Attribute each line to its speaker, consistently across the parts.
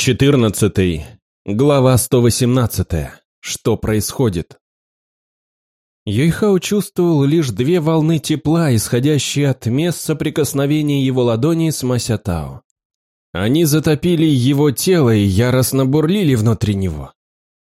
Speaker 1: 14. Глава 118. Что происходит? Юйхао чувствовал лишь две волны тепла, исходящие от мест соприкосновения его ладони с Масятао. Они затопили его тело и яростно бурлили внутри него.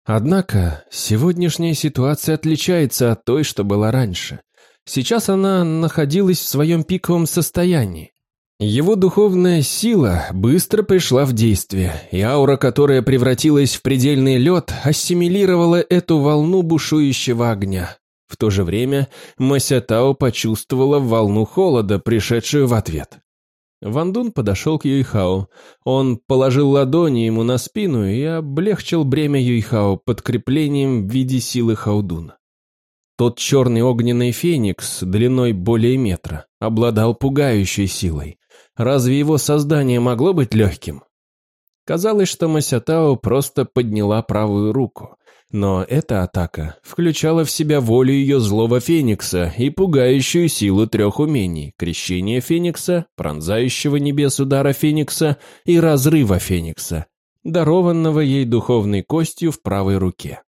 Speaker 1: Однако, сегодняшняя ситуация отличается от той, что была раньше. Сейчас она находилась в своем пиковом состоянии. Его духовная сила быстро пришла в действие, и аура, которая превратилась в предельный лед, ассимилировала эту волну бушующего огня. В то же время Масятао почувствовала волну холода, пришедшую в ответ. Вандун подошел к Юйхао. Он положил ладони ему на спину и облегчил бремя Юйхао подкреплением в виде силы Хаудуна. Тот черный огненный феникс, длиной более метра, обладал пугающей силой. Разве его создание могло быть легким? Казалось, что Масятао просто подняла правую руку. Но эта атака включала в себя волю ее злого феникса и пугающую силу трех умений – крещения феникса, пронзающего небес удара феникса и разрыва феникса, дарованного ей духовной костью в правой руке.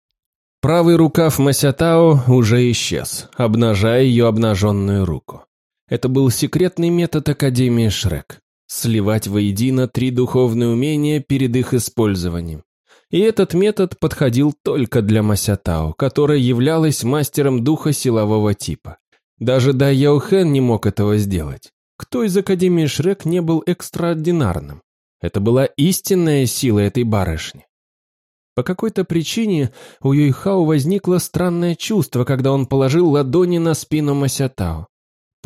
Speaker 1: Правый рукав Масятао уже исчез, обнажая ее обнаженную руку. Это был секретный метод Академии Шрек – сливать воедино три духовные умения перед их использованием. И этот метод подходил только для Масятао, которая являлась мастером духа силового типа. Даже Дай Яохен не мог этого сделать. Кто из Академии Шрек не был экстраординарным? Это была истинная сила этой барышни. По какой-то причине у Юйхао возникло странное чувство, когда он положил ладони на спину Масятао.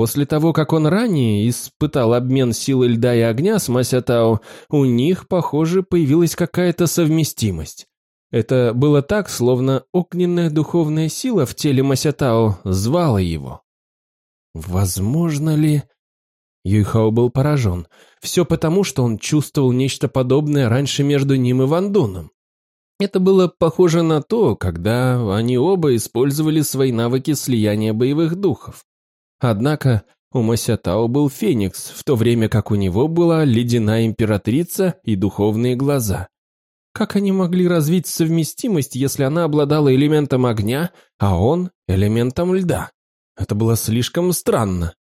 Speaker 1: После того, как он ранее испытал обмен силы льда и огня с Масятао, у них, похоже, появилась какая-то совместимость. Это было так, словно огненная духовная сила в теле Масятао звала его. Возможно ли... Юйхао был поражен. Все потому, что он чувствовал нечто подобное раньше между ним и Вандуном. Это было похоже на то, когда они оба использовали свои навыки слияния боевых духов. Однако у Масятао был феникс, в то время как у него была ледяная императрица и духовные глаза. Как они могли развить совместимость, если она обладала элементом огня, а он – элементом льда? Это было слишком странно.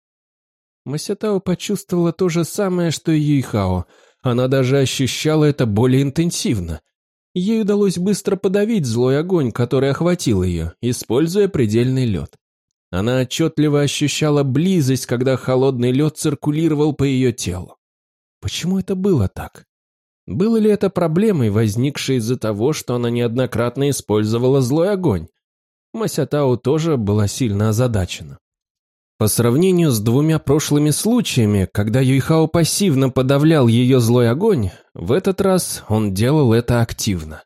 Speaker 1: Масятао почувствовала то же самое, что и Юйхао. Она даже ощущала это более интенсивно. Ей удалось быстро подавить злой огонь, который охватил ее, используя предельный лед. Она отчетливо ощущала близость, когда холодный лед циркулировал по ее телу. Почему это было так? Было ли это проблемой, возникшей из-за того, что она неоднократно использовала злой огонь? Масятау тоже была сильно озадачена. По сравнению с двумя прошлыми случаями, когда Юйхао пассивно подавлял ее злой огонь, в этот раз он делал это активно.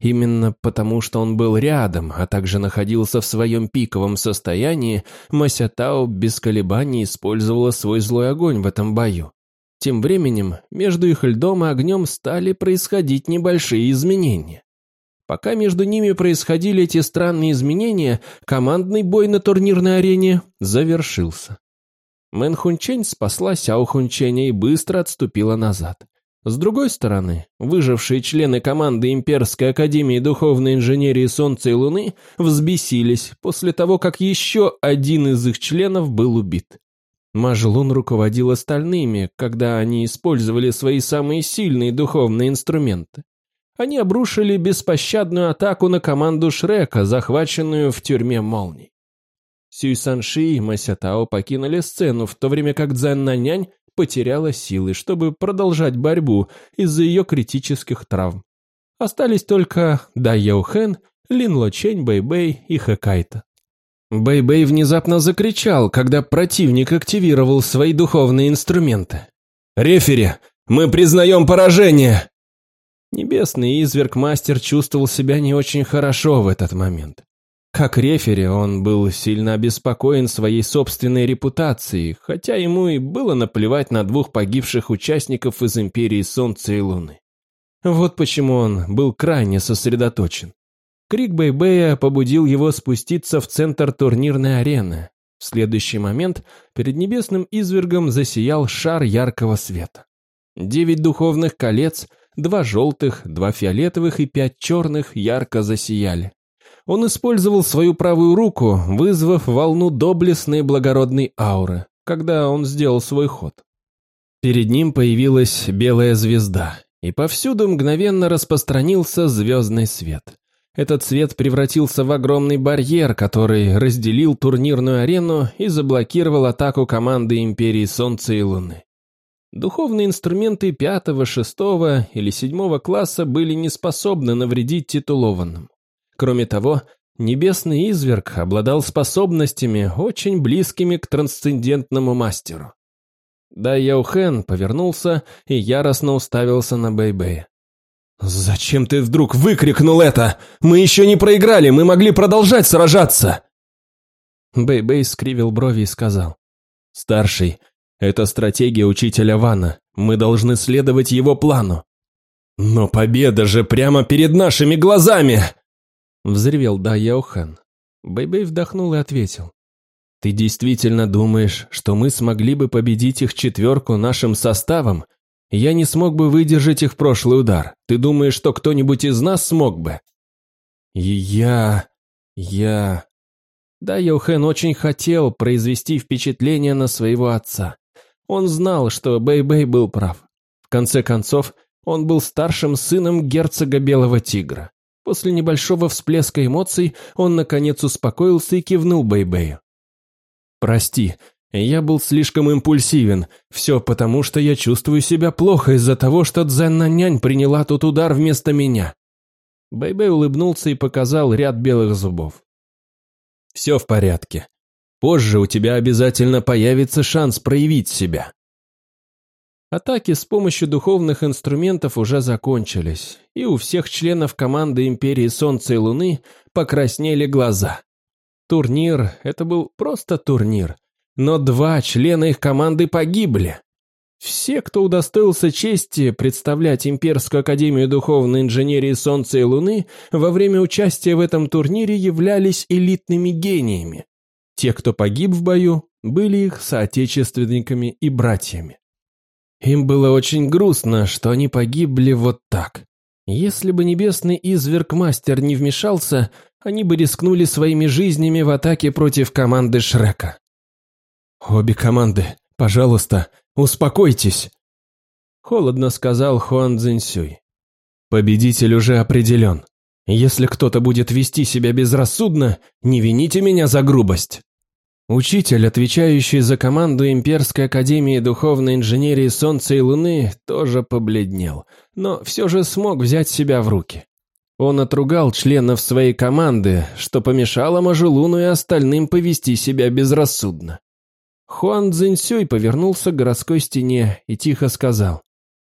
Speaker 1: Именно потому, что он был рядом, а также находился в своем пиковом состоянии, Масятао без колебаний использовала свой злой огонь в этом бою. Тем временем между их льдом и огнем стали происходить небольшие изменения. Пока между ними происходили эти странные изменения, командный бой на турнирной арене завершился. Мэн Хунчень спасла Сяо Хунченя и быстро отступила назад. С другой стороны, выжившие члены команды Имперской Академии Духовной Инженерии Солнца и Луны взбесились после того, как еще один из их членов был убит. Мажлун руководил остальными, когда они использовали свои самые сильные духовные инструменты. Они обрушили беспощадную атаку на команду Шрека, захваченную в тюрьме молний. Сюй Санши и Масятао покинули сцену, в то время как Цзэн Нанянь потеряла силы, чтобы продолжать борьбу из-за ее критических травм. Остались только Дай Яохэн, Лин Лочень, Бэй-Бэй и Хэ Кайтоу. Бэй-Бэй внезапно закричал, когда противник активировал свои духовные инструменты. «Рефери, мы признаем поражение!» Небесный изверг-мастер чувствовал себя не очень хорошо в этот момент. Как рефери он был сильно обеспокоен своей собственной репутацией, хотя ему и было наплевать на двух погибших участников из Империи Солнца и Луны. Вот почему он был крайне сосредоточен. Крик Бэйбэя побудил его спуститься в центр турнирной арены. В следующий момент перед небесным извергом засиял шар яркого света. Девять духовных колец, два желтых, два фиолетовых и пять черных ярко засияли. Он использовал свою правую руку, вызвав волну доблестной благородной ауры, когда он сделал свой ход. Перед ним появилась белая звезда, и повсюду мгновенно распространился звездный свет. Этот свет превратился в огромный барьер, который разделил турнирную арену и заблокировал атаку команды Империи Солнца и Луны. Духовные инструменты пятого, шестого или седьмого класса были не способны навредить титулованным. Кроме того, небесный изверг обладал способностями, очень близкими к трансцендентному мастеру. Да Яухен повернулся и яростно уставился на Бэйбэя. «Зачем ты вдруг выкрикнул это? Мы еще не проиграли, мы могли продолжать сражаться!» Бэйбэй скривил брови и сказал. «Старший, это стратегия учителя Вана. Мы должны следовать его плану». «Но победа же прямо перед нашими глазами!» Взревел Да Яохан. Бэйбэй вдохнул и ответил. «Ты действительно думаешь, что мы смогли бы победить их четверку нашим составом? Я не смог бы выдержать их прошлый удар. Ты думаешь, что кто-нибудь из нас смог бы?» «Я... я...» Дай Яохэн очень хотел произвести впечатление на своего отца. Он знал, что Бэй-Бэй был прав. В конце концов, он был старшим сыном герцога Белого Тигра. После небольшого всплеска эмоций он наконец успокоился и кивнул Бэй-Бэю. «Прости, я был слишком импульсивен. Все потому, что я чувствую себя плохо из-за того, что Дзенна-нянь приняла тут удар вместо меня». Бэй-Бэй улыбнулся и показал ряд белых зубов. «Все в порядке. Позже у тебя обязательно появится шанс проявить себя. Атаки с помощью духовных инструментов уже закончились, и у всех членов команды Империи Солнца и Луны покраснели глаза. Турнир – это был просто турнир, но два члена их команды погибли. Все, кто удостоился чести представлять Имперскую Академию Духовной Инженерии Солнца и Луны, во время участия в этом турнире являлись элитными гениями. Те, кто погиб в бою, были их соотечественниками и братьями. Им было очень грустно, что они погибли вот так. Если бы небесный изверг-мастер не вмешался, они бы рискнули своими жизнями в атаке против команды Шрека. «Обе команды, пожалуйста, успокойтесь!» Холодно сказал Хуан Цзиньсюй. «Победитель уже определен. Если кто-то будет вести себя безрассудно, не вините меня за грубость». Учитель, отвечающий за команду Имперской Академии Духовной Инженерии Солнца и Луны, тоже побледнел, но все же смог взять себя в руки. Он отругал членов своей команды, что помешало Мажелуну и остальным повести себя безрассудно. Хуан Цзиньсюй повернулся к городской стене и тихо сказал.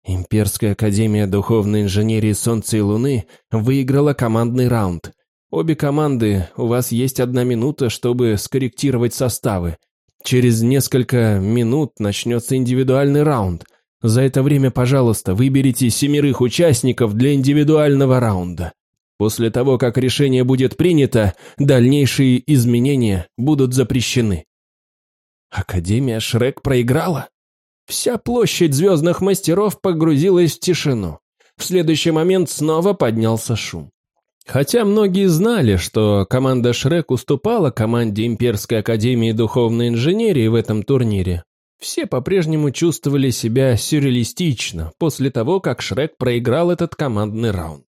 Speaker 1: «Имперская Академия Духовной Инженерии Солнца и Луны выиграла командный раунд. Обе команды, у вас есть одна минута, чтобы скорректировать составы. Через несколько минут начнется индивидуальный раунд. За это время, пожалуйста, выберите семерых участников для индивидуального раунда. После того, как решение будет принято, дальнейшие изменения будут запрещены. Академия Шрек проиграла? Вся площадь звездных мастеров погрузилась в тишину. В следующий момент снова поднялся шум. Хотя многие знали, что команда Шрек уступала команде Имперской Академии Духовной Инженерии в этом турнире, все по-прежнему чувствовали себя сюрреалистично после того, как Шрек проиграл этот командный раунд.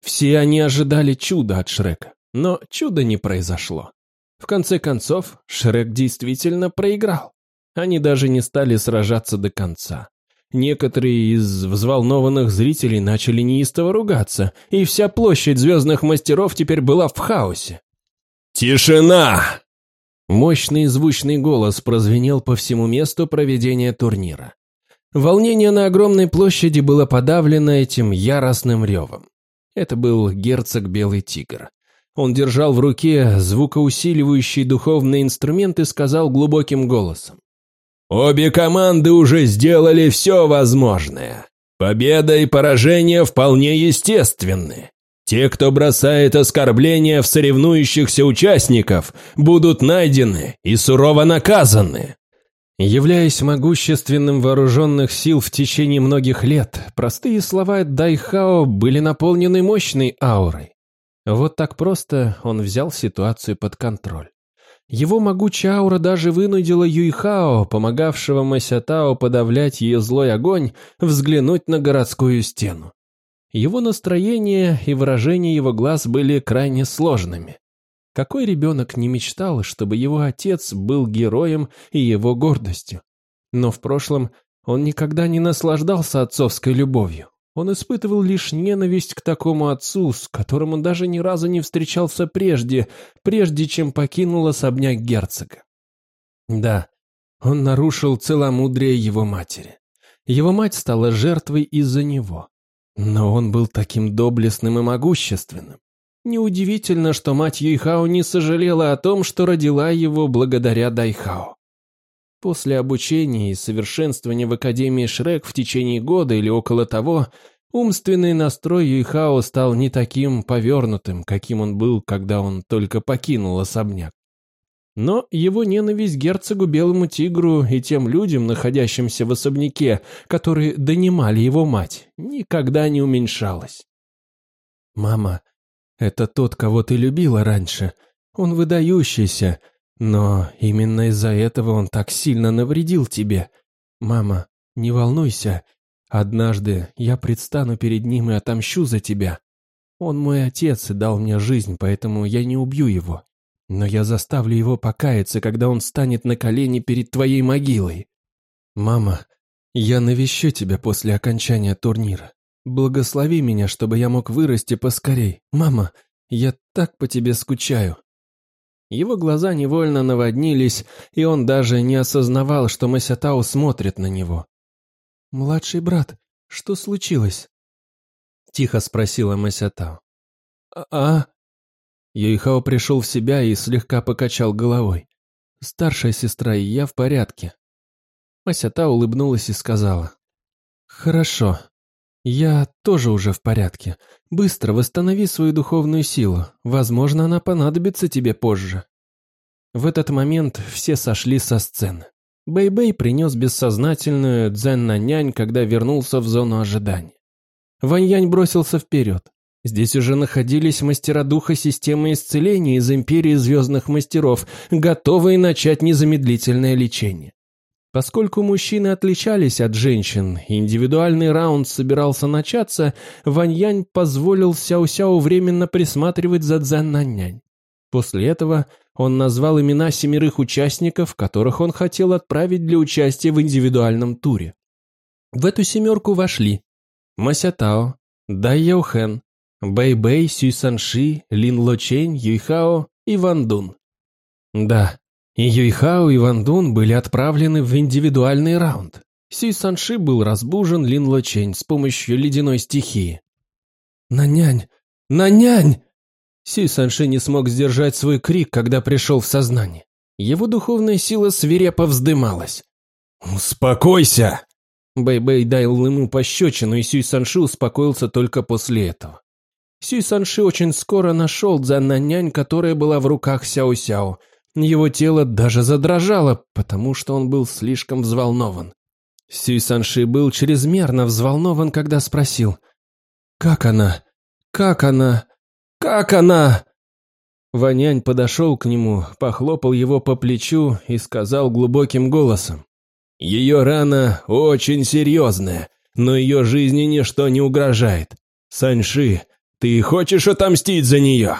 Speaker 1: Все они ожидали чуда от Шрека, но чуда не произошло. В конце концов, Шрек действительно проиграл. Они даже не стали сражаться до конца. Некоторые из взволнованных зрителей начали неистово ругаться, и вся площадь звездных мастеров теперь была в хаосе.
Speaker 2: «Тишина!»
Speaker 1: Мощный звучный голос прозвенел по всему месту проведения турнира. Волнение на огромной площади было подавлено этим яростным ревом. Это был герцог Белый Тигр. Он держал в руке звукоусиливающий духовный инструмент и сказал глубоким голосом.
Speaker 2: Обе команды уже сделали все возможное. Победа и поражение вполне естественны. Те, кто бросает оскорбления в соревнующихся участников, будут найдены и сурово наказаны.
Speaker 1: Являясь могущественным вооруженных сил в течение многих лет, простые слова Дайхао были наполнены мощной аурой. Вот так просто он взял ситуацию под контроль. Его могучая аура даже вынудила Юйхао, помогавшего Масятао подавлять ее злой огонь, взглянуть на городскую стену. Его настроение и выражение его глаз были крайне сложными. Какой ребенок не мечтал, чтобы его отец был героем и его гордостью? Но в прошлом он никогда не наслаждался отцовской любовью. Он испытывал лишь ненависть к такому отцу, с которым он даже ни разу не встречался прежде, прежде чем покинул особняк герцога. Да, он нарушил целомудрие его матери. Его мать стала жертвой из-за него. Но он был таким доблестным и могущественным. Неудивительно, что мать Юйхао не сожалела о том, что родила его благодаря Дайхао. После обучения и совершенствования в Академии Шрек в течение года или около того, умственный настрой Юйхао стал не таким повернутым, каким он был, когда он только покинул особняк. Но его ненависть герцогу Белому Тигру и тем людям, находящимся в особняке, которые донимали его мать, никогда не уменьшалась. «Мама, это тот, кого ты любила раньше. Он выдающийся, но именно из-за этого он так сильно навредил тебе. Мама, не волнуйся. Однажды я предстану перед ним и отомщу за тебя. Он мой отец и дал мне жизнь, поэтому я не убью его. Но я заставлю его покаяться, когда он станет на колени перед твоей могилой. Мама, я навещу тебя после окончания турнира. Благослови меня, чтобы я мог вырасти поскорей. Мама, я так по тебе скучаю». Его глаза невольно наводнились, и он даже не осознавал, что Масятау смотрит на него. «Младший брат, что случилось?» Тихо спросила Масятау. «А?», -а Юйхао пришел в себя и слегка покачал головой. «Старшая сестра и я в порядке». Масята улыбнулась и сказала. «Хорошо, «Я тоже уже в порядке. Быстро восстанови свою духовную силу. Возможно, она понадобится тебе позже». В этот момент все сошли со сцены. Бэй-Бэй принес бессознательную дзен-нянь, когда вернулся в зону ожидания. Ваньянь бросился вперед. Здесь уже находились мастера духа системы исцеления из Империи Звездных Мастеров, готовые начать незамедлительное лечение. Поскольку мужчины отличались от женщин, индивидуальный раунд собирался начаться, Ваньянь позволил Сяо-Сяо временно присматривать за Цзэн-Наннянь. После этого он назвал имена семерых участников, которых он хотел отправить для участия в индивидуальном туре. В эту семерку вошли Ма Сяотао, Дай Яохэн, Бэй-Бэй, Сюй Санши, Лин Лочень, Юйхао и Ван Дун. Да, и Юйхао и Ван Дун были отправлены в индивидуальный раунд. Сюй Санши был разбужен Лин Лочень с помощью ледяной стихии. «Нанянь! Нанянь!» Сюй Санши не смог сдержать свой крик, когда пришел в сознание. Его духовная сила свирепо вздымалась.
Speaker 2: «Успокойся!»
Speaker 1: Бэй-Бэй дал ему пощечину, и Сюй Санши успокоился только после этого. Сюй Санши очень скоро нашел Дзан-Нанянь, которая была в руках Сяо-Сяо, его тело даже задрожало, потому что он был слишком взволнован. Сюй Санши был чрезмерно взволнован, когда спросил «Как она? Как она? Как она?» Ванянь подошел к нему, похлопал его по плечу и сказал глубоким голосом «Ее рана очень серьезная, но ее жизни ничто не угрожает. Санши, ты хочешь отомстить за нее?»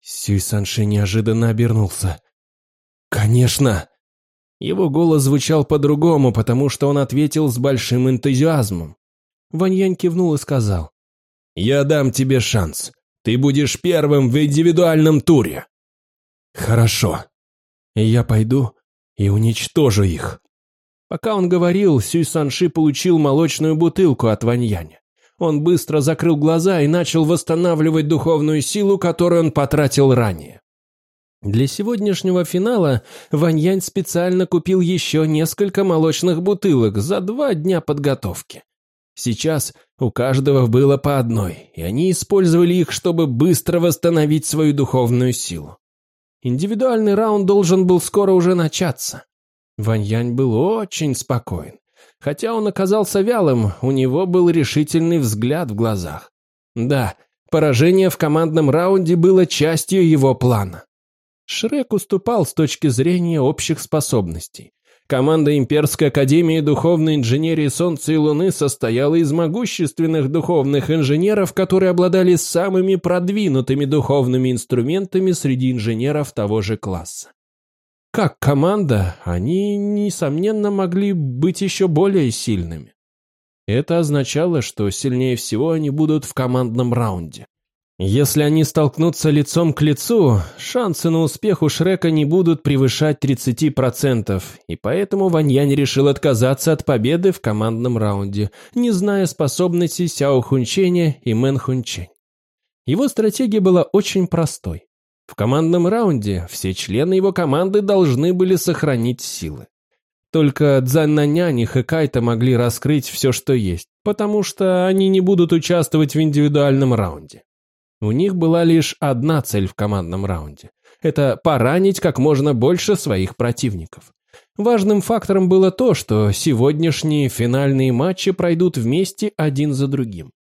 Speaker 1: Сюй Санши неожиданно обернулся. «Конечно!» Его голос звучал по-другому, потому что он ответил с большим энтузиазмом. Ваньянь кивнул и сказал. «Я дам тебе шанс. Ты будешь первым в индивидуальном туре». «Хорошо. Я пойду и уничтожу их». Пока он говорил, Сюй Санши получил молочную бутылку от Ваньяня. Он быстро закрыл глаза и начал восстанавливать духовную силу, которую он потратил ранее. Для сегодняшнего финала Ваньянь специально купил еще несколько молочных бутылок за два дня подготовки. Сейчас у каждого было по одной, и они использовали их, чтобы быстро восстановить свою духовную силу. Индивидуальный раунд должен был скоро уже начаться. Ваньянь был очень спокоен. Хотя он оказался вялым, у него был решительный взгляд в глазах. Да, поражение в командном раунде было частью его плана. Шрек уступал с точки зрения общих способностей. Команда Имперской Академии Духовной Инженерии Солнца и Луны состояла из могущественных духовных инженеров, которые обладали самыми продвинутыми духовными инструментами среди инженеров того же класса. Как команда, они, несомненно, могли быть еще более сильными. Это означало, что сильнее всего они будут в командном раунде. Если они столкнутся лицом к лицу, шансы на успех у Шрека не будут превышать 30%, и поэтому Ваньянь решил отказаться от победы в командном раунде, не зная способностей Сяо Хунченя и Мэн Хунчень. Его стратегия была очень простой. В командном раунде все члены его команды должны были сохранить силы. Только Цзаннанянь и Хэкайта могли раскрыть все, что есть, потому что они не будут участвовать в индивидуальном раунде. У них была лишь одна цель в командном раунде. Это поранить как можно больше своих противников. Важным фактором было то, что сегодняшние финальные матчи пройдут вместе один за другим.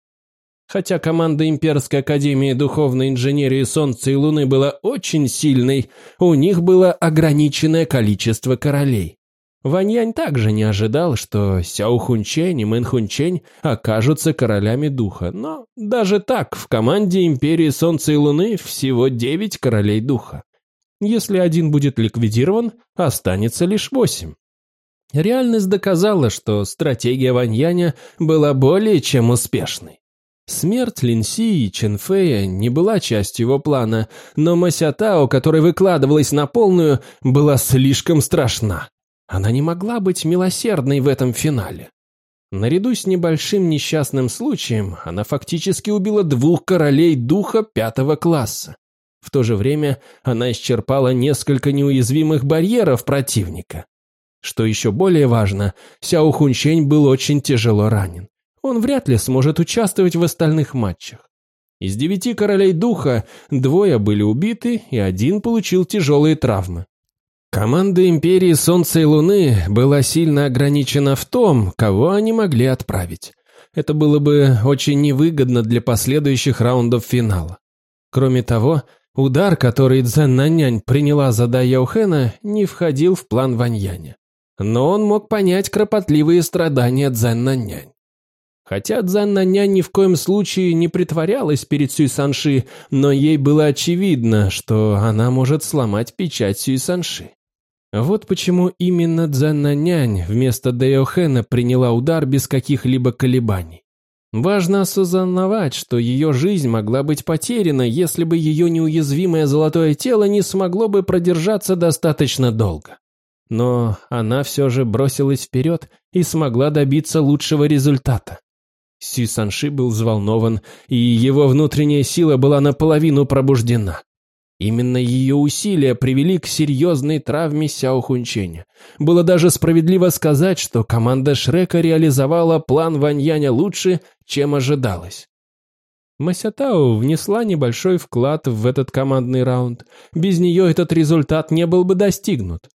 Speaker 1: Хотя команда Имперской Академии Духовной Инженерии Солнца и Луны была очень сильной, у них было ограниченное количество королей. Ваньянь также не ожидал, что Сяо Хунчень и Мэн Хунчень окажутся королями духа, но даже так в команде Империи Солнца и Луны всего девять королей духа. Если один будет ликвидирован, останется лишь восемь. Реальность доказала, что стратегия Ваньяня была более чем успешной. Смерть Линси и Ченфея не была частью его плана, но Масятао, которая выкладывалась на полную, была слишком страшна. Она не могла быть милосердной в этом финале. Наряду с небольшим несчастным случаем, она фактически убила двух королей духа пятого класса. В то же время она исчерпала несколько неуязвимых барьеров противника. Что еще более важно, Сяо Хунчень был очень тяжело ранен. Он вряд ли сможет участвовать в остальных матчах. Из девяти королей духа двое были убиты, и один получил тяжелые травмы. Команда Империи Солнца и Луны была сильно ограничена в том, кого они могли отправить. Это было бы очень невыгодно для последующих раундов финала. Кроме того, удар, который Цзэн Нанянь приняла за Дай Яухена, не входил в план Ваньяня. Но он мог понять кропотливые страдания Цзэн Нанянь. Хотя Цзэн Нанянь ни в коем случае не притворялась перед Сюй Санши, но ей было очевидно, что она может сломать печать Сюй Санши. Вот почему именно Цзэннанянь вместо Дэйохэна приняла удар без каких-либо колебаний. Важно осознавать, что ее жизнь могла быть потеряна, если бы ее неуязвимое золотое тело не смогло бы продержаться достаточно долго. Но она все же бросилась вперед и смогла добиться лучшего результата. Си Санши был взволнован, и его внутренняя сила была наполовину пробуждена. Именно ее усилия привели к серьезной травме Сяо Хунченя. Было даже справедливо сказать, что команда Шрека реализовала план Ваньяня лучше, чем ожидалось. Масятао внесла небольшой вклад в этот командный раунд. Без нее этот результат не был бы достигнут.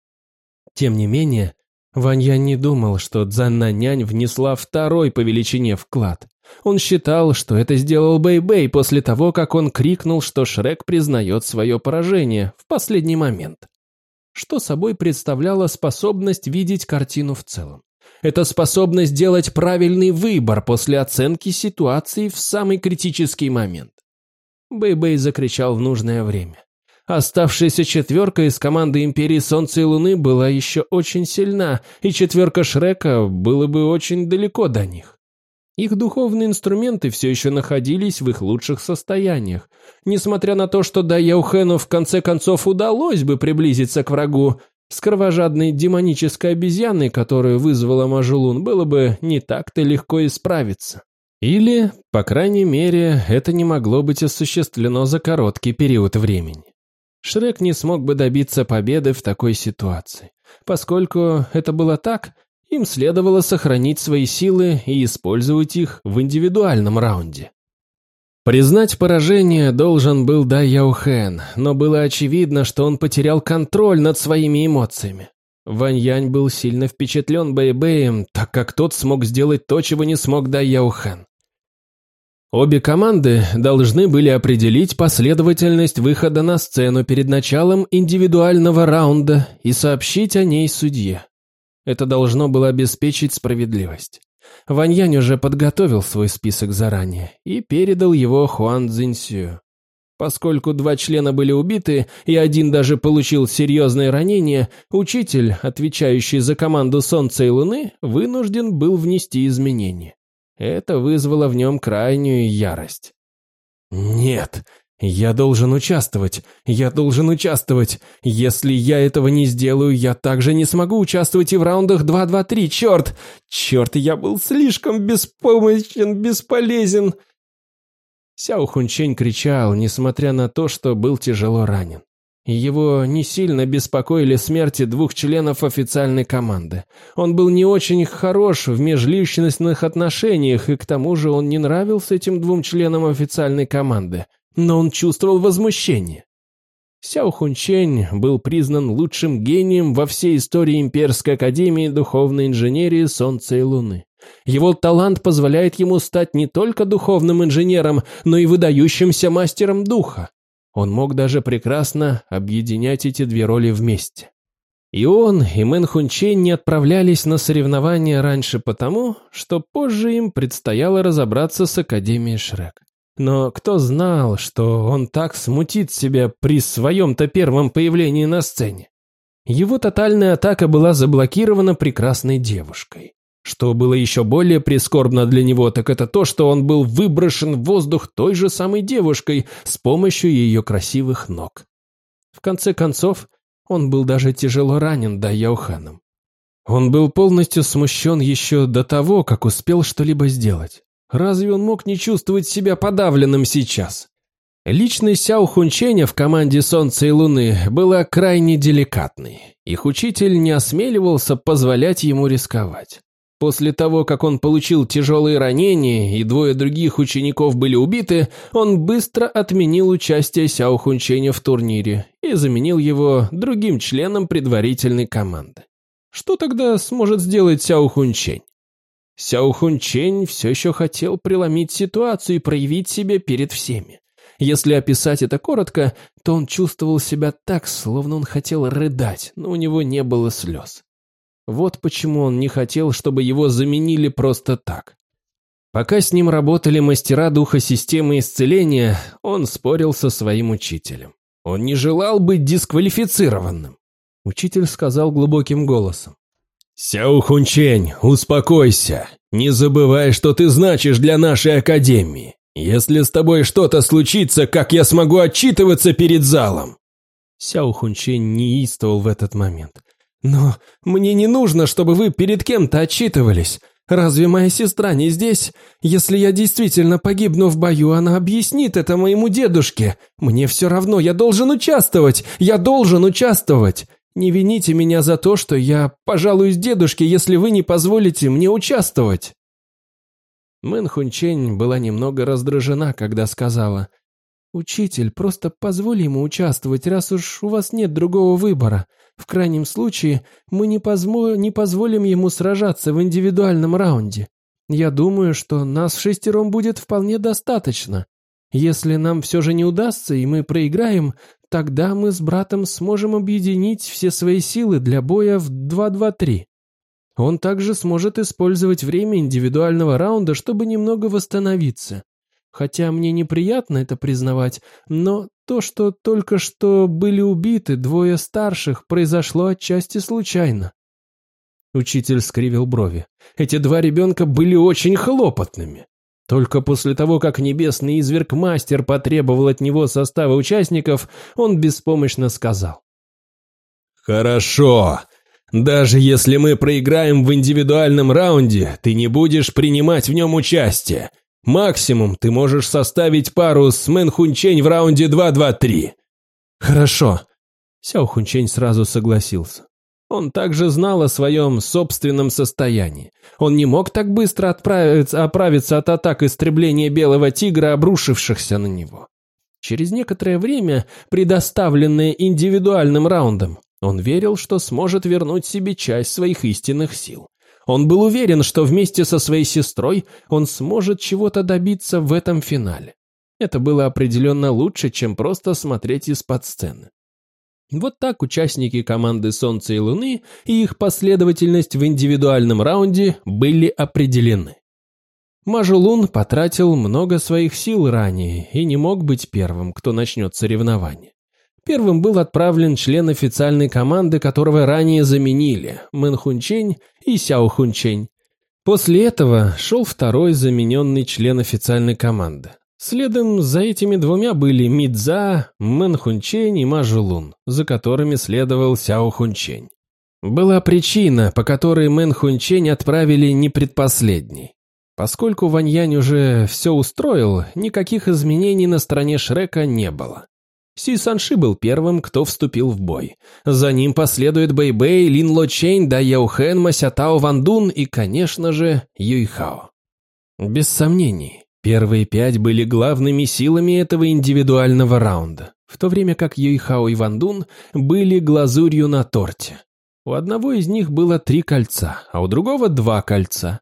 Speaker 1: Тем не менее, Ваньян не думал, что Цзян Наньнань внесла второй по величине вклад. Он считал, что это сделал Бэй-Бэй после того, как он крикнул, что Шрек признает свое поражение в последний момент. Что собой представляла способность видеть картину в целом. Это способность делать правильный выбор после оценки ситуации в самый критический момент. Бэй-Бэй закричал в нужное время. Оставшаяся четверка из команды Империи Солнца и Луны была еще очень сильна, и четверка Шрека было бы очень далеко до них. Их духовные инструменты все еще находились в их лучших состояниях. Несмотря на то, что Даяухену в конце концов удалось бы приблизиться к врагу, с кровожадной демонической обезьяной, которую вызвала Мажулун, было бы не так-то легко исправиться. Или, по крайней мере, это не могло быть осуществлено за короткий период времени. Шрек не смог бы добиться победы в такой ситуации. Поскольку это было так, им следовало сохранить свои силы и использовать их в индивидуальном раунде. Признать поражение должен был Дай Яухен, но было очевидно, что он потерял контроль над своими эмоциями. Вань Янь был сильно впечатлен Бэйбэем, так как тот смог сделать то, чего не смог Дай Яохэн. Обе команды должны были определить последовательность выхода на сцену перед началом индивидуального раунда и сообщить о ней судье. Это должно было обеспечить справедливость. Ваньянь уже подготовил свой список заранее и передал его Хуан Цзиньсю. Поскольку два члена были убиты и один даже получил серьезное ранение, учитель, отвечающий за команду Солнца и Луны, вынужден был внести изменения. Это вызвало в нем крайнюю ярость. «Нет, я должен участвовать, я должен участвовать. Если я этого не сделаю, я также не смогу участвовать и в раундах 2-2-3, черт! Черт, я был слишком беспомощен, бесполезен!» Сяо Хунчень кричал, несмотря на то, что был тяжело ранен. Его не сильно беспокоили смерти двух членов официальной команды. Он был не очень хорош в межличностных отношениях, и к тому же он не нравился этим двум членам официальной команды. Но он чувствовал возмущение. Сяо Хунчень был признан лучшим гением во всей истории Имперской Академии Духовной Инженерии Солнца и Луны. Его талант позволяет ему стать не только духовным инженером, но и выдающимся мастером духа. Он мог даже прекрасно объединять эти две роли вместе. И он, и Мэн Хунчень не отправлялись на соревнования раньше потому, что позже им предстояло разобраться с Академией Шрек. Но кто знал, что он так смутит себя при своем-то первом появлении на сцене? Его тотальная атака была заблокирована прекрасной девушкой. Что было еще более прискорбно для него, так это то, что он был выброшен в воздух той же самой девушкой с помощью ее красивых ног. В конце концов, он был даже тяжело ранен да Яуханом. Он был полностью смущен еще до того, как успел что-либо сделать. Разве он мог не чувствовать себя подавленным сейчас? Личность Сяо Хунченя в команде Солнца и Луны была крайне деликатной. Их учитель не осмеливался позволять ему рисковать. После того, как он получил тяжелые ранения и двое других учеников были убиты, он быстро отменил участие Сяо Хунченя в турнире и заменил его другим членом предварительной команды. Что тогда сможет сделать Сяо Хунчень? Сяо Хунчень все еще хотел преломить ситуацию и проявить себя перед всеми. Если описать это коротко, то он чувствовал себя так, словно он хотел рыдать, но у него не было слез. Вот почему он не хотел, чтобы его заменили просто так. Пока с ним работали мастера духа системы исцеления, он спорил со своим учителем. Он не желал быть дисквалифицированным. Учитель сказал глубоким голосом. «Сяо Хунчень, успокойся. Не забывай, что ты значишь для нашей академии. Если с тобой что-то случится, как я смогу отчитываться перед залом?» Сяо Хунчень неистовал в этот момент. «Но мне не нужно, чтобы вы перед кем-то отчитывались. Разве моя сестра не здесь? Если я действительно погибну в бою, она объяснит это моему дедушке. Мне все равно, я должен участвовать, я должен участвовать. Не вините меня за то, что я пожалуюсь дедушке, если вы не позволите мне участвовать». Мэн Хунчень была немного раздражена, когда сказала, «Учитель, просто позволь ему участвовать, раз уж у вас нет другого выбора. В крайнем случае, мы не, позмо... не позволим ему сражаться в индивидуальном раунде. Я думаю, что нас шестером будет вполне достаточно. Если нам все же не удастся, и мы проиграем, тогда мы с братом сможем объединить все свои силы для боя в 2-2-3. Он также сможет использовать время индивидуального раунда, чтобы немного восстановиться. Хотя мне неприятно это признавать, но то, что только что были убиты двое старших, произошло отчасти случайно. Учитель скривил брови. Эти два ребенка были очень хлопотными. Только после того, как небесный изверг-мастер потребовал от него состава участников, он беспомощно сказал.
Speaker 2: «Хорошо. Даже если мы проиграем в индивидуальном раунде, ты не будешь принимать в нем участие. Максимум ты можешь составить пару с Мэн Хунчень в раунде 2-2-3.
Speaker 1: Хорошо. Сяо Хунчень сразу согласился. Он также знал о своем собственном состоянии. Он не мог так быстро отправиться, оправиться от атак истребления белого тигра, обрушившихся на него. Через некоторое время, предоставленное индивидуальным раундом, Он верил, что сможет вернуть себе часть своих истинных сил. Он был уверен, что вместе со своей сестрой он сможет чего-то добиться в этом финале. Это было определенно лучше, чем просто смотреть из-под сцены. Вот так участники команды Солнца и Луны и их последовательность в индивидуальном раунде были определены. Ма Жулун потратил много своих сил ранее и не мог быть первым, кто начнет соревнование. Первым был отправлен член официальной команды, которого ранее заменили – Мэн Хунчень и Сяо Хунчень. После этого шел второй замененный член официальной команды. Следом за этими двумя были Мидза, Мэн Хунчень и Ма Жулун, за которыми следовал Сяо Хунчень. Была причина, по которой Мэн Хунчень отправили не предпоследней. Поскольку Ваньянь уже все устроил, никаких изменений на стороне Шрека не было. Си Санши был первым, кто вступил в бой. За ним последует Бэй Бэй, Лин Ло Чэнь, Да Яухэн, Масятао Ван Дун и, конечно же, Юйхао. Без сомнений, первые пять были главными силами этого индивидуального раунда, в то время как Юйхао и Ван Дун были глазурью на торте. У одного из них было три кольца, а у другого два кольца.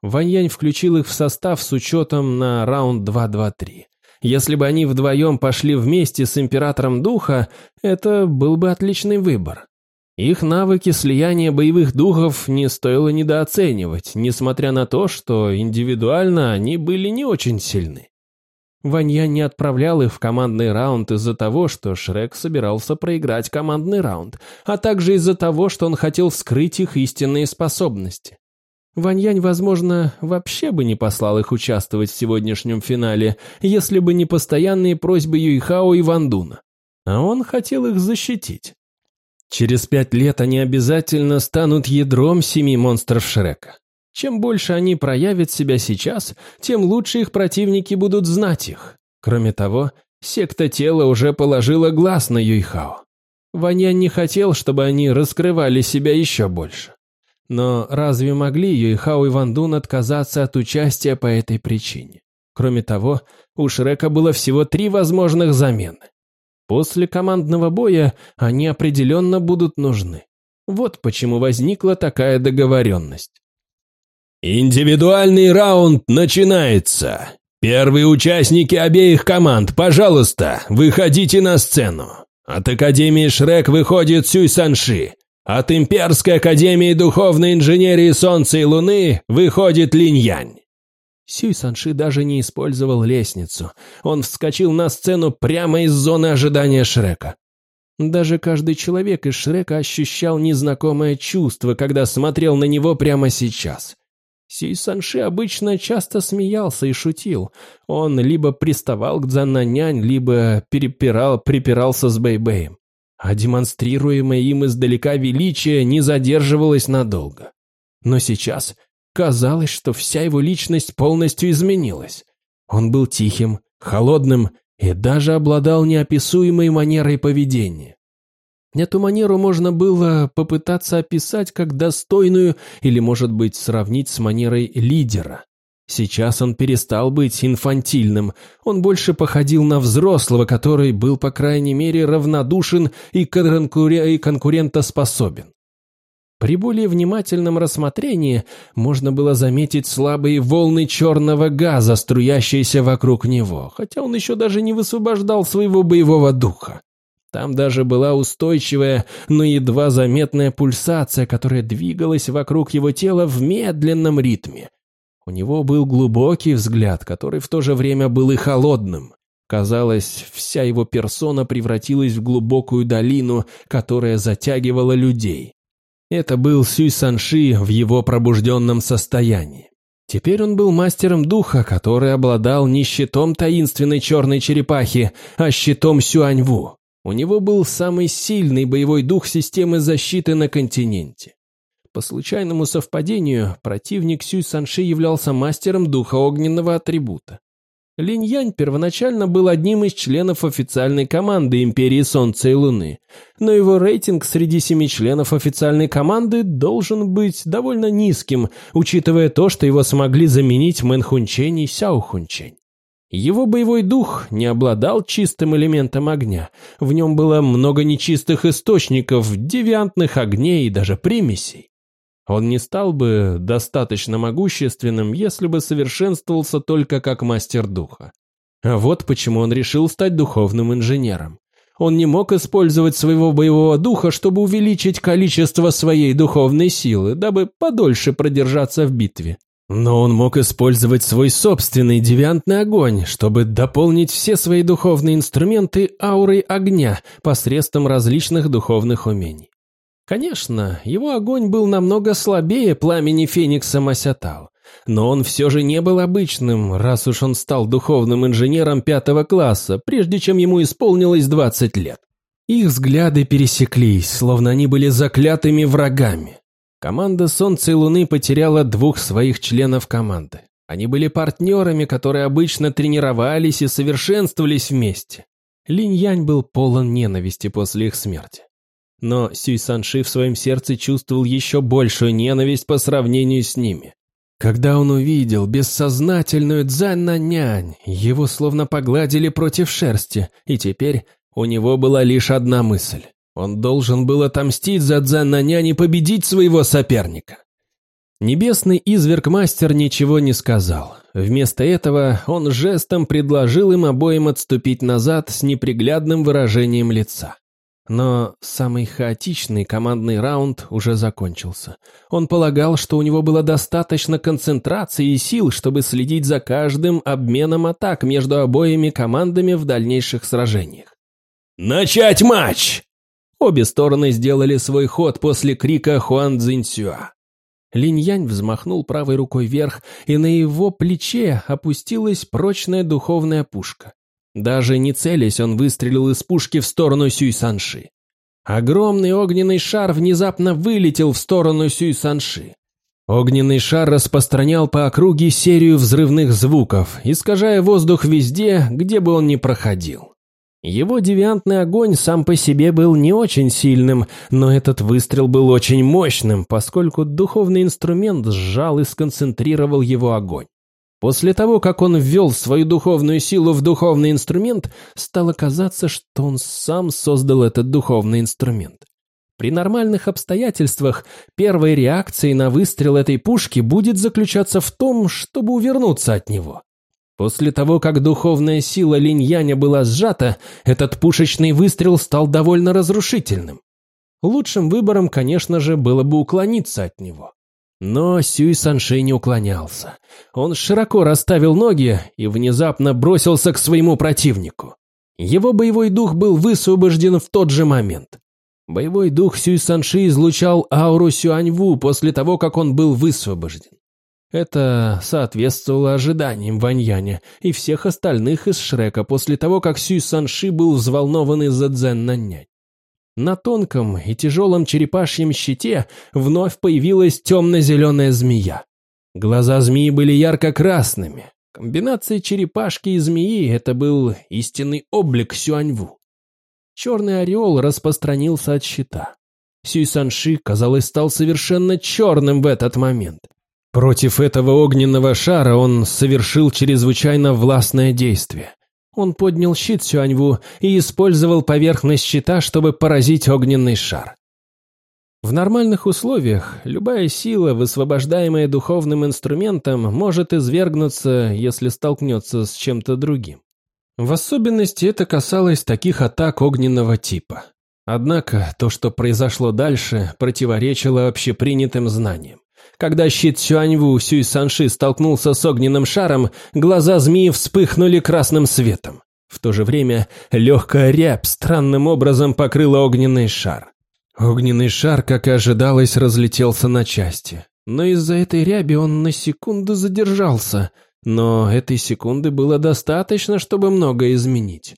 Speaker 1: Ваньянь включил их в состав с учетом на раунд 2-2-3. Если бы они вдвоем пошли вместе с Императором Духа, это был бы отличный выбор. Их навыки слияния боевых духов не стоило недооценивать, несмотря на то, что индивидуально они были не очень сильны. Ванья не отправлял их в командный раунд из-за того, что Шрек собирался проиграть командный раунд, а также из-за того, что он хотел вскрыть их истинные способности. Ваньянь, возможно, вообще бы не послал их участвовать в сегодняшнем финале, если бы не постоянные просьбы Юйхао и Вандуна. А он хотел их защитить. Через пять лет они обязательно станут ядром семи монстров Шрека. Чем больше они проявят себя сейчас, тем лучше их противники будут знать их. Кроме того, секта тела уже положила глаз на Юйхао. Ваньян не хотел, чтобы они раскрывали себя еще больше. Но разве могли Юйхао и Ван Дун отказаться от участия по этой причине? Кроме того, у Шрека было всего три возможных замены. После командного боя они определенно будут нужны. Вот почему возникла такая договоренность.
Speaker 2: «Индивидуальный раунд начинается. Первые участники обеих команд, пожалуйста, выходите на сцену. От Академии Шрек выходит Сюй Санши. От Имперской Академии Духовной Инженерии Солнца и Луны выходит Линь-Янь.
Speaker 1: Сюй Санши даже не использовал лестницу. Он вскочил на сцену прямо из зоны ожидания Шрека. Даже каждый человек из Шрека ощущал незнакомое чувство, когда смотрел на него прямо сейчас. Сюй Санши обычно часто смеялся и шутил. Он либо приставал к Дзаннанянь, либо перепирал, припирался с Бэйбэем а демонстрируемое им издалека величие не задерживалось надолго. Но сейчас казалось, что вся его личность полностью изменилась. Он был тихим, холодным и даже обладал неописуемой манерой поведения. Эту манеру можно было попытаться описать как достойную или, может быть, сравнить с манерой лидера. Сейчас он перестал быть инфантильным, он больше походил на взрослого, который был, по крайней мере, равнодушен и, конкуре... и конкурентоспособен. При более внимательном рассмотрении можно было заметить слабые волны черного газа, струящиеся вокруг него, хотя он еще даже не высвобождал своего боевого духа. Там даже была устойчивая, но едва заметная пульсация, которая двигалась вокруг его тела в медленном ритме. У него был глубокий взгляд, который в то же время был и холодным. Казалось, вся его персона превратилась в глубокую долину, которая затягивала людей. Это был Сюй Санши в его пробужденном состоянии. Теперь он был мастером духа, который обладал не щитом таинственной черной черепахи, а щитом Сюаньву. У него был самый сильный боевой дух системы защиты на континенте. По случайному совпадению, противник Сюй Санши являлся мастером духа огненного атрибута. Линь Янь первоначально был одним из членов официальной команды Империи Солнца и Луны, но его рейтинг среди семи членов официальной команды должен быть довольно низким, учитывая то, что его смогли заменить Мэн Хунчень и Сяо Хунчень. Его боевой дух не обладал чистым элементом огня. В нем было много нечистых источников, девиантных огней и даже примесей. Он не стал бы достаточно могущественным, если бы совершенствовался только как мастер духа. А вот почему он решил стать духовным инженером. Он не мог использовать своего боевого духа, чтобы увеличить количество своей духовной силы, дабы подольше продержаться в битве. Но он мог использовать свой собственный девиантный огонь, чтобы дополнить все свои духовные инструменты аурой огня посредством различных духовных умений. Конечно, его огонь был намного слабее пламени Феникса Масятал, но он все же не был обычным, раз уж он стал духовным инженером пятого класса, прежде чем ему исполнилось 20 лет. Их взгляды пересеклись, словно они были заклятыми врагами. Команда Солнца и Луны потеряла двух своих членов команды. Они были партнерами, которые обычно тренировались и совершенствовались вместе. Линь Янь был полон ненависти после их смерти. Но Сюй Санши в своем сердце чувствовал еще большую ненависть по сравнению с ними. Когда он увидел бессознательную Цзань-нянь, его словно погладили против шерсти, и теперь у него была лишь одна мысль. Он должен был отомстить за Цзань-нянь и победить своего соперника. Небесный изверг-мастер ничего не сказал. Вместо этого он жестом предложил им обоим отступить назад с неприглядным выражением лица. Но самый хаотичный командный раунд уже закончился. Он полагал, что у него было достаточно концентрации и сил, чтобы следить за каждым обменом атак между обоими командами в дальнейших сражениях. «Начать матч!» Обе стороны сделали свой ход после крика Хуан Цзиньсюа. Линь-Янь взмахнул правой рукой вверх, и на его плече опустилась прочная духовная пушка. Даже не целясь, он выстрелил из пушки в сторону Сюй-Санши. Огромный огненный шар внезапно вылетел в сторону Сюй-Санши. Огненный шар распространял по округе серию взрывных звуков, искажая воздух везде, где бы он ни проходил. Его девиантный огонь сам по себе был не очень сильным, но этот выстрел был очень мощным, поскольку духовный инструмент сжал и сконцентрировал его огонь. После того, как он ввел свою духовную силу в духовный инструмент, стало казаться, что он сам создал этот духовный инструмент. При нормальных обстоятельствах первой реакцией на выстрел этой пушки будет заключаться в том, чтобы увернуться от него. После того, как духовная сила Линьяня была сжата, этот пушечный выстрел стал довольно разрушительным. Лучшим выбором, конечно же, было бы уклониться от него. Но Сюй Санши не уклонялся. Он широко расставил ноги и внезапно бросился к своему противнику. Его боевой дух был высвобожден в тот же момент. Боевой дух Сюй Санши излучал ауру Сюаньву после того, как он был высвобожден. Это соответствовало ожиданиям Ваньяня и всех остальных из Шрека после того, как Сюй Санши был взволнован из-за Цзэн Наннянь. На тонком и тяжелом черепашьем щите вновь появилась темно-зеленая змея. Глаза змеи были ярко-красными. Комбинация черепашки и змеи – это был истинный облик Сюаньву. Черный ореол распространился от щита. Сюй Санши, казалось, стал совершенно черным в этот момент. Против этого огненного шара он совершил чрезвычайно властное действие. Он поднял щит Сюаньву и использовал поверхность щита, чтобы поразить огненный шар. В нормальных условиях любая сила, высвобождаемая духовным инструментом, может извергнуться, если столкнется с чем-то другим. В особенности это касалось таких атак огненного типа. Однако то, что произошло дальше, противоречило общепринятым знаниям. Когда щит Сюаньву Сюй Санши столкнулся с огненным шаром, глаза змеи вспыхнули красным светом. В то же время легкая рябь странным образом покрыла огненный шар. Огненный шар, как и ожидалось, разлетелся на части. Но из-за этой ряби он на секунду задержался, но этой секунды было достаточно, чтобы многое изменить.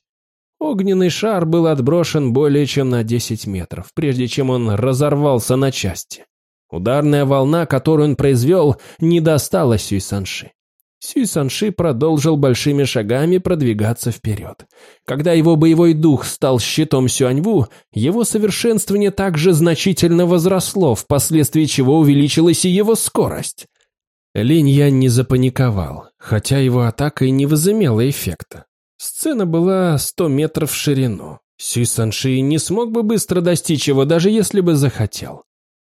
Speaker 1: Огненный шар был отброшен более чем на 10 метров, прежде чем он разорвался на части. Ударная волна, которую он произвел, не достала Сюй Санши. Сюй Санши продолжил большими шагами продвигаться вперед. Когда его боевой дух стал щитом Сюаньву, его совершенствование также значительно возросло, впоследствии чего увеличилась и его скорость. Линь Янь не запаниковал, хотя его атака и не возымела эффекта. Сцена была 100 метров в ширину. Сюй Санши не смог бы быстро достичь его, даже если бы захотел.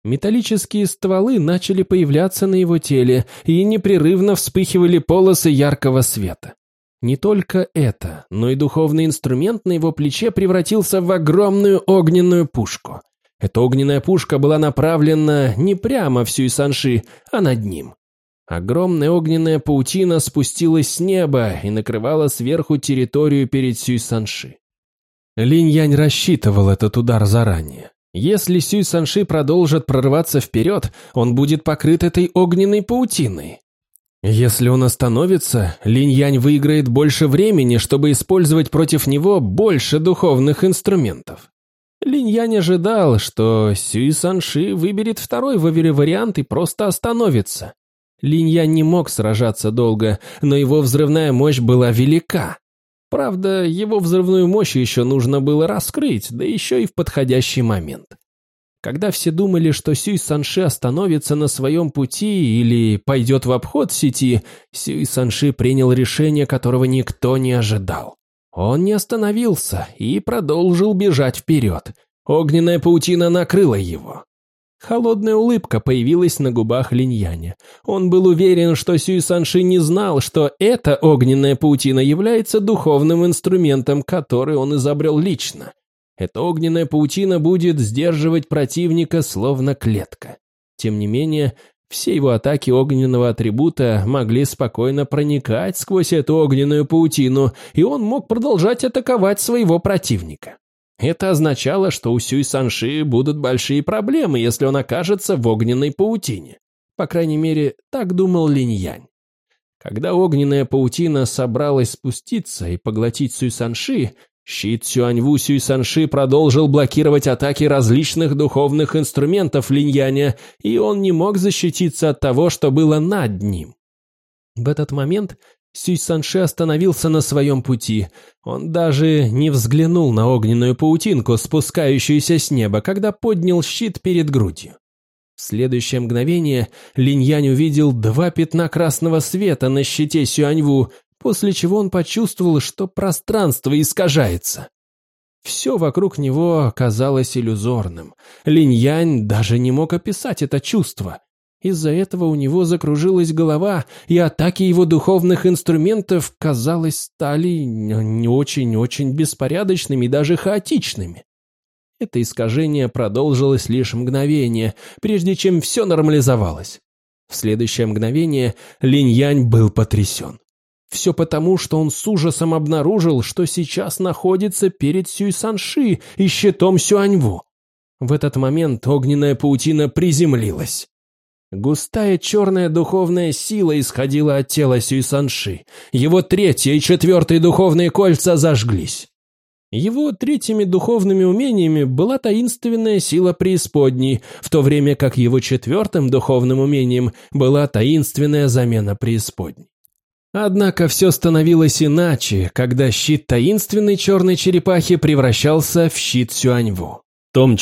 Speaker 1: Металлические стволы начали появляться на его теле и непрерывно вспыхивали полосы яркого света. Не только это, но и духовный инструмент на его плече превратился в огромную огненную пушку. Эта огненная пушка была направлена не прямо в Сюй Санши, а над ним. Огромная огненная паутина спустилась с неба и накрывала сверху территорию перед Сюй Санши. Линь Янь рассчитывал этот удар заранее. Если Сюй Санши продолжит прорываться вперед, он будет покрыт этой огненной паутиной. Если он остановится, Линь Янь выиграет больше времени, чтобы использовать против него больше духовных инструментов. Линь Янь ожидал, что Сюй Санши выберет второй вариант и просто остановится. Линья не мог сражаться долго, но его взрывная мощь была велика. Правда, его взрывную мощь еще нужно было раскрыть, да еще и в подходящий момент. Когда все думали, что Сюй Санши остановится на своем пути или пойдет в обход сети, Сюй Санши принял решение, которого никто не ожидал. Он не остановился и продолжил бежать вперед. Огненная паутина накрыла его. Холодная улыбка появилась на губах Линьяня. Он был уверен, что Сюй Санши не знал, что эта огненная паутина является духовным инструментом, который он изобрел лично. Эта огненная паутина будет сдерживать противника словно клетка. Тем не менее, все его атаки огненного атрибута могли спокойно проникать сквозь эту огненную паутину, и он мог продолжать атаковать своего противника. Это означало, что у Сюй Санши будут большие проблемы, если он окажется в огненной паутине. По крайней мере, так думал Линь Янь. Когда огненная паутина собралась спуститься и поглотить Сюй Санши, щит Сюаньву Сюй Санши продолжил блокировать атаки различных духовных инструментов Линь Яня, и он не мог защититься от того, что было над ним. В этот момент Сюй Санши остановился на своем пути. Он даже не взглянул на огненную паутинку, спускающуюся с неба, когда поднял щит перед грудью. В следующее мгновение Линьянь увидел два пятна красного света на щите Сюаньву, после чего он почувствовал, что пространство искажается. Все вокруг него казалось иллюзорным. Линьянь даже не мог описать это чувство. Из-за этого у него закружилась голова, и атаки его духовных инструментов, казалось, стали не очень-очень беспорядочными даже хаотичными. Это искажение продолжилось лишь мгновение, прежде чем все нормализовалось. В следующее мгновение Линь Янь был потрясен. Все потому, что он с ужасом обнаружил, что сейчас находится перед Сюй Санши и щитом Сюаньву. В этот момент огненная паутина приземлилась. Густая черная духовная сила исходила от тела Сюйсанши. Его третья и четвертые духовные кольца зажглись. Его третьими духовными умениями была таинственная сила преисподней, в то время как его четвертым духовным умением была таинственная замена преисподней. Однако все становилось иначе, когда щит таинственной черной черепахи превращался в щит Сюаньву. Том